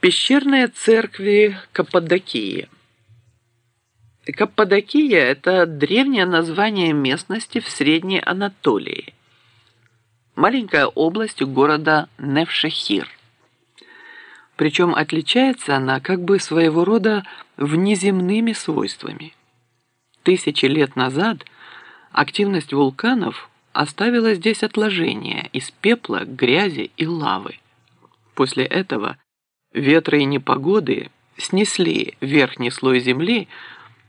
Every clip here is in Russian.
Пещерные церкви Каппадокии. Каппадокия – это древнее название местности в Средней Анатолии. Маленькая область у города Невшехир. Причем отличается она как бы своего рода внеземными свойствами. Тысячи лет назад активность вулканов оставила здесь отложения из пепла, грязи и лавы. После этого – Ветры и непогоды снесли верхний слой земли,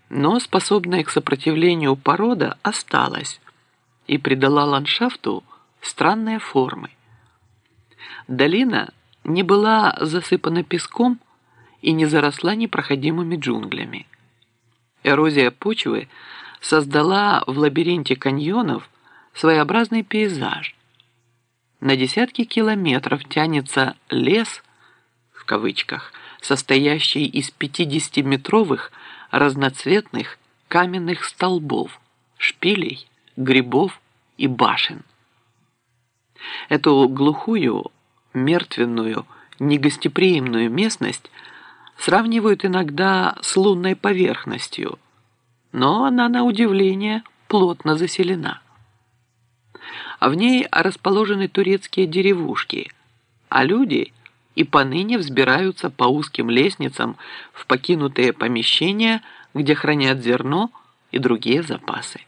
но способная к сопротивлению порода осталась и придала ландшафту странные формы. Долина не была засыпана песком и не заросла непроходимыми джунглями. Эрозия почвы создала в лабиринте каньонов своеобразный пейзаж. На десятки километров тянется лес – кавычках, состоящий из 50-метровых разноцветных каменных столбов, шпилей, грибов и башен. Эту глухую, мертвенную, негостеприимную местность сравнивают иногда с лунной поверхностью, но она, на удивление, плотно заселена. А в ней расположены турецкие деревушки, а люди – и поныне взбираются по узким лестницам в покинутые помещения, где хранят зерно и другие запасы.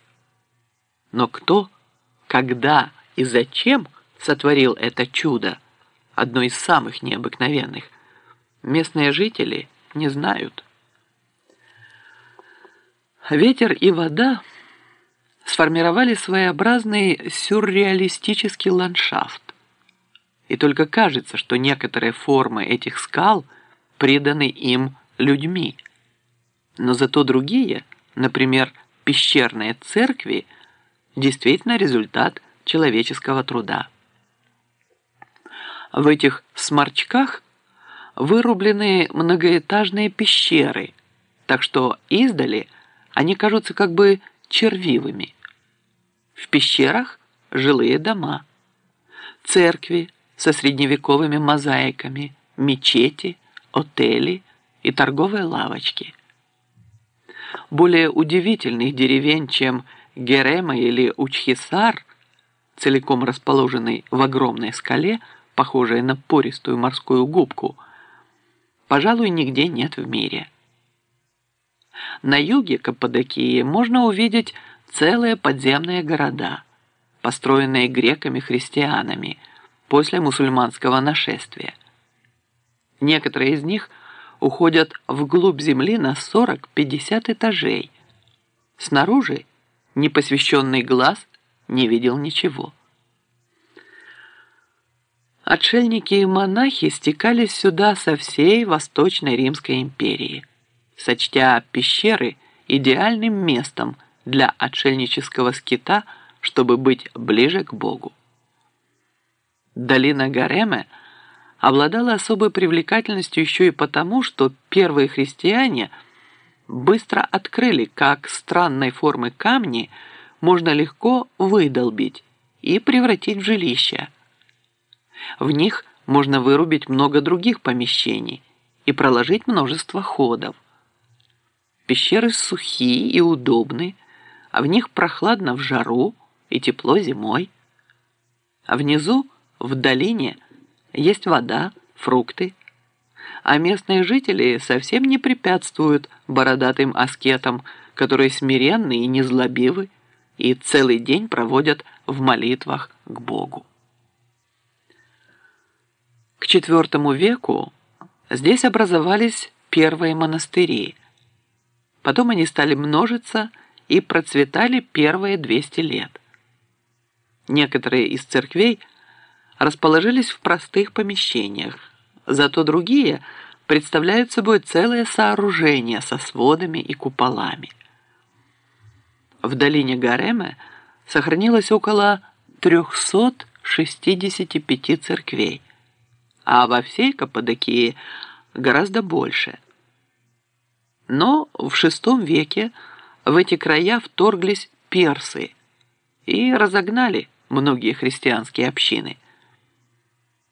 Но кто, когда и зачем сотворил это чудо, одно из самых необыкновенных, местные жители не знают. Ветер и вода сформировали своеобразный сюрреалистический ландшафт, и только кажется, что некоторые формы этих скал приданы им людьми. Но зато другие, например, пещерные церкви, действительно результат человеческого труда. В этих сморчках вырублены многоэтажные пещеры, так что издали они кажутся как бы червивыми. В пещерах жилые дома, церкви, со средневековыми мозаиками, мечети, отели и торговые лавочки. Более удивительных деревень, чем Герема или Учхисар, целиком расположенный в огромной скале, похожей на пористую морскую губку, пожалуй, нигде нет в мире. На юге Каппадокии можно увидеть целые подземные города, построенные греками-христианами – после мусульманского нашествия. Некоторые из них уходят вглубь земли на 40-50 этажей. Снаружи непосвященный глаз не видел ничего. Отшельники и монахи стекались сюда со всей Восточной Римской империи, сочтя пещеры идеальным местом для отшельнического скита, чтобы быть ближе к Богу. Долина Гареме обладала особой привлекательностью еще и потому, что первые христиане быстро открыли, как странной формы камни можно легко выдолбить и превратить в жилища. В них можно вырубить много других помещений и проложить множество ходов. Пещеры сухие и удобны, а в них прохладно в жару и тепло зимой. А внизу – в долине есть вода, фрукты, а местные жители совсем не препятствуют бородатым аскетам, которые смиренны и незлобивы и целый день проводят в молитвах к Богу. К IV веку здесь образовались первые монастыри. Потом они стали множиться и процветали первые 200 лет. Некоторые из церквей – расположились в простых помещениях, зато другие представляют собой целое сооружение со сводами и куполами. В долине Гареме сохранилось около 365 церквей, а во всей Каппадокии гораздо больше. Но в VI веке в эти края вторглись персы и разогнали многие христианские общины –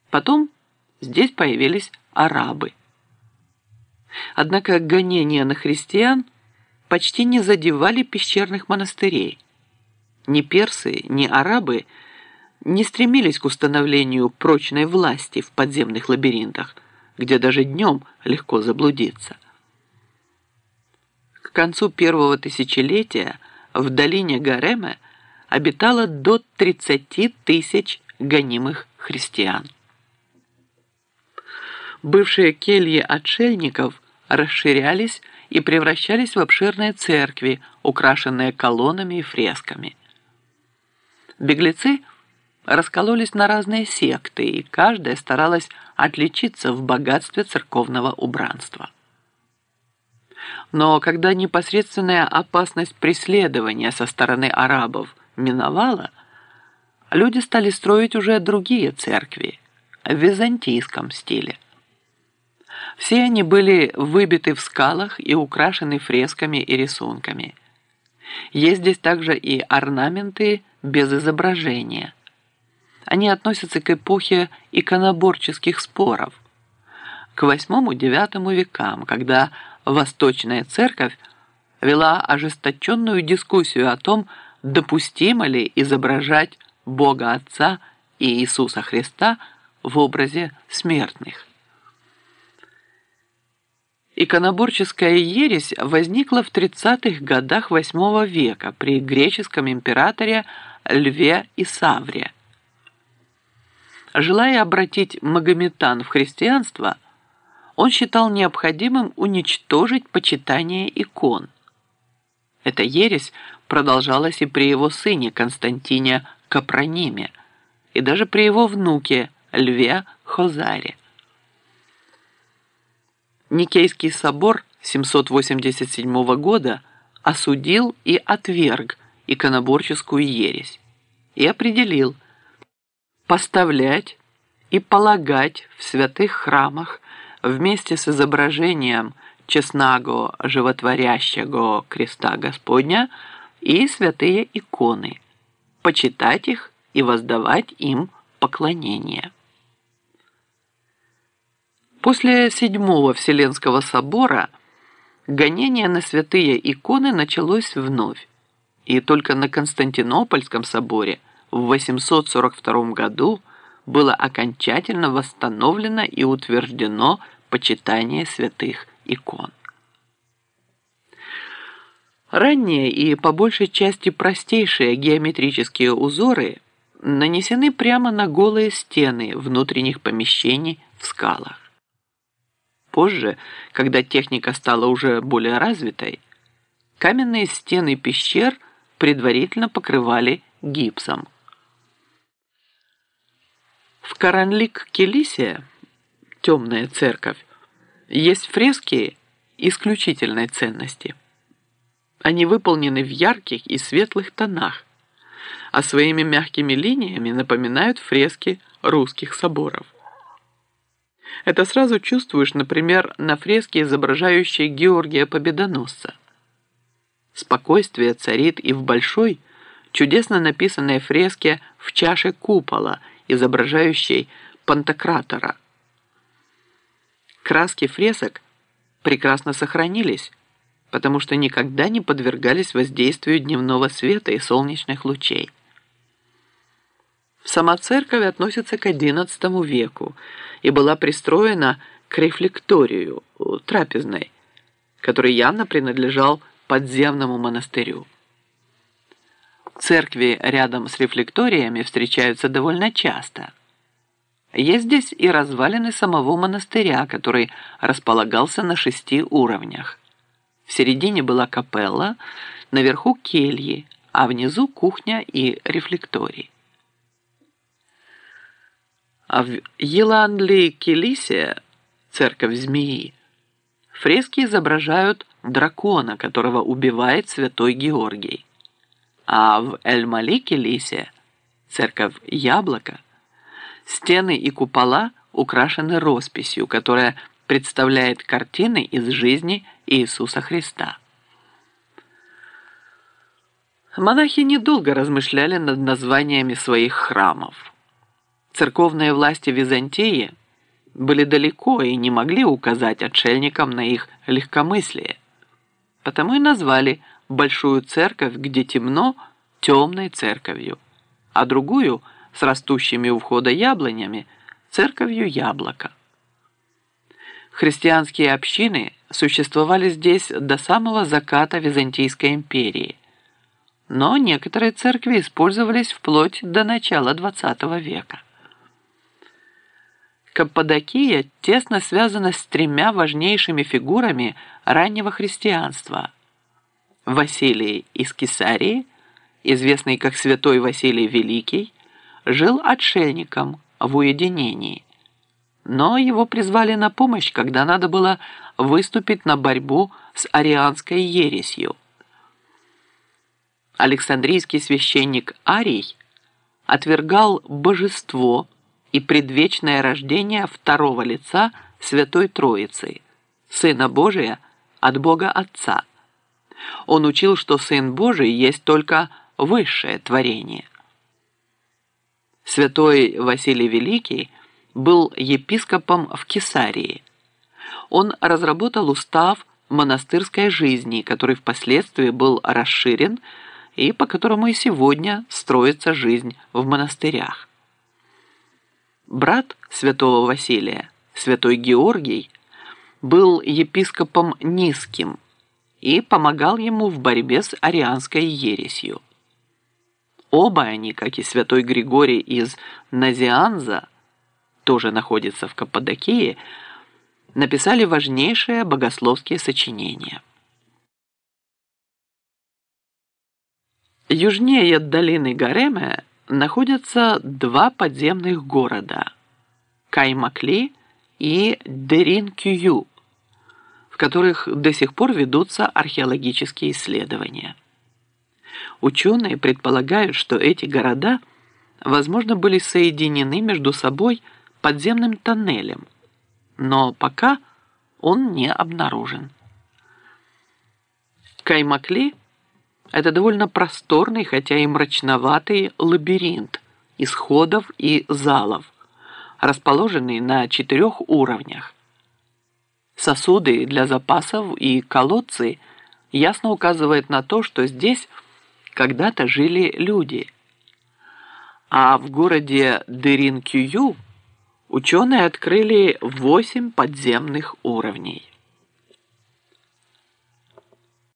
Потом здесь появились арабы, Однако гонения на христиан почти не задевали пещерных монастырей. Ни персы, ни арабы не стремились к установлению прочной власти в подземных лабиринтах, где даже днем легко заблудиться. К концу первого тысячелетия в долине Гареме обитало до 30 тысяч гонимых христиан. Бывшие кельи отшельников расширялись и превращались в обширные церкви, украшенные колоннами и фресками. Беглецы раскололись на разные секты, и каждая старалась отличиться в богатстве церковного убранства. Но когда непосредственная опасность преследования со стороны арабов миновала, люди стали строить уже другие церкви в византийском стиле. Все они были выбиты в скалах и украшены фресками и рисунками. Есть здесь также и орнаменты без изображения. Они относятся к эпохе иконоборческих споров, к VIII-IX векам, когда Восточная Церковь вела ожесточенную дискуссию о том, допустимо ли изображать Бога Отца и Иисуса Христа в образе смертных. Иконоборческая ересь возникла в 30-х годах VIII века при греческом императоре Льве Исавре. Желая обратить Магометан в христианство, он считал необходимым уничтожить почитание икон. Эта ересь продолжалась и при его сыне Константине Капрониме, и даже при его внуке Льве Хозаре. Никейский собор 787 года осудил и отверг иконоборческую ересь и определил поставлять и полагать в святых храмах вместе с изображением честнаго животворящего креста Господня и святые иконы, почитать их и воздавать им поклонение. После Седьмого Вселенского собора гонение на святые иконы началось вновь, и только на Константинопольском соборе в 842 году было окончательно восстановлено и утверждено почитание святых икон. Ранние и по большей части простейшие геометрические узоры нанесены прямо на голые стены внутренних помещений в скалах. Позже, когда техника стала уже более развитой, каменные стены пещер предварительно покрывали гипсом. В Каранлик-Келисе, темная церковь, есть фрески исключительной ценности. Они выполнены в ярких и светлых тонах, а своими мягкими линиями напоминают фрески русских соборов. Это сразу чувствуешь, например, на фреске, изображающей Георгия Победоносца. Спокойствие царит и в большой, чудесно написанной фреске в чаше купола, изображающей Пантократора. Краски фресок прекрасно сохранились, потому что никогда не подвергались воздействию дневного света и солнечных лучей. Сама церковь относится к XI веку и была пристроена к рефлекторию, трапезной, который явно принадлежал подземному монастырю. Церкви рядом с рефлекториями встречаются довольно часто. Есть здесь и развалины самого монастыря, который располагался на шести уровнях. В середине была капелла, наверху кельи, а внизу кухня и рефлекторий. А в Еланли-Келисе, церковь змеи, фрески изображают дракона, которого убивает святой Георгий. А в Эль-Малик-Келисе, церковь яблока, стены и купола украшены росписью, которая представляет картины из жизни Иисуса Христа. Монахи недолго размышляли над названиями своих храмов церковные власти Византии были далеко и не могли указать отшельникам на их легкомыслие. Потому и назвали большую церковь, где темно, темной церковью, а другую с растущими у входа яблонями церковью яблока. Христианские общины существовали здесь до самого заката Византийской империи, но некоторые церкви использовались вплоть до начала XX века. Каппадокия тесно связана с тремя важнейшими фигурами раннего христианства. Василий из Кесарии, известный как святой Василий Великий, жил отшельником в уединении. Но его призвали на помощь, когда надо было выступить на борьбу с арианской ересью. Александрийский священник Арий отвергал божество – и предвечное рождение второго лица Святой Троицы, Сына Божия от Бога Отца. Он учил, что Сын Божий есть только высшее творение. Святой Василий Великий был епископом в Кесарии. Он разработал устав монастырской жизни, который впоследствии был расширен и по которому и сегодня строится жизнь в монастырях. Брат святого Василия, святой Георгий, был епископом низким и помогал ему в борьбе с арианской ересью. Оба они, как и святой Григорий из Назианза, тоже находится в Каппадокии, написали важнейшие богословские сочинения. Южнее долины Гареме находятся два подземных города – Каймакли и Дерин-Кюю, в которых до сих пор ведутся археологические исследования. Ученые предполагают, что эти города, возможно, были соединены между собой подземным тоннелем, но пока он не обнаружен. Каймакли – это довольно просторный, хотя и мрачноватый лабиринт из ходов и залов, расположенный на четырех уровнях. Сосуды для запасов и колодцы ясно указывают на то, что здесь когда-то жили люди. А в городе Дырин-Кюю ученые открыли восемь подземных уровней.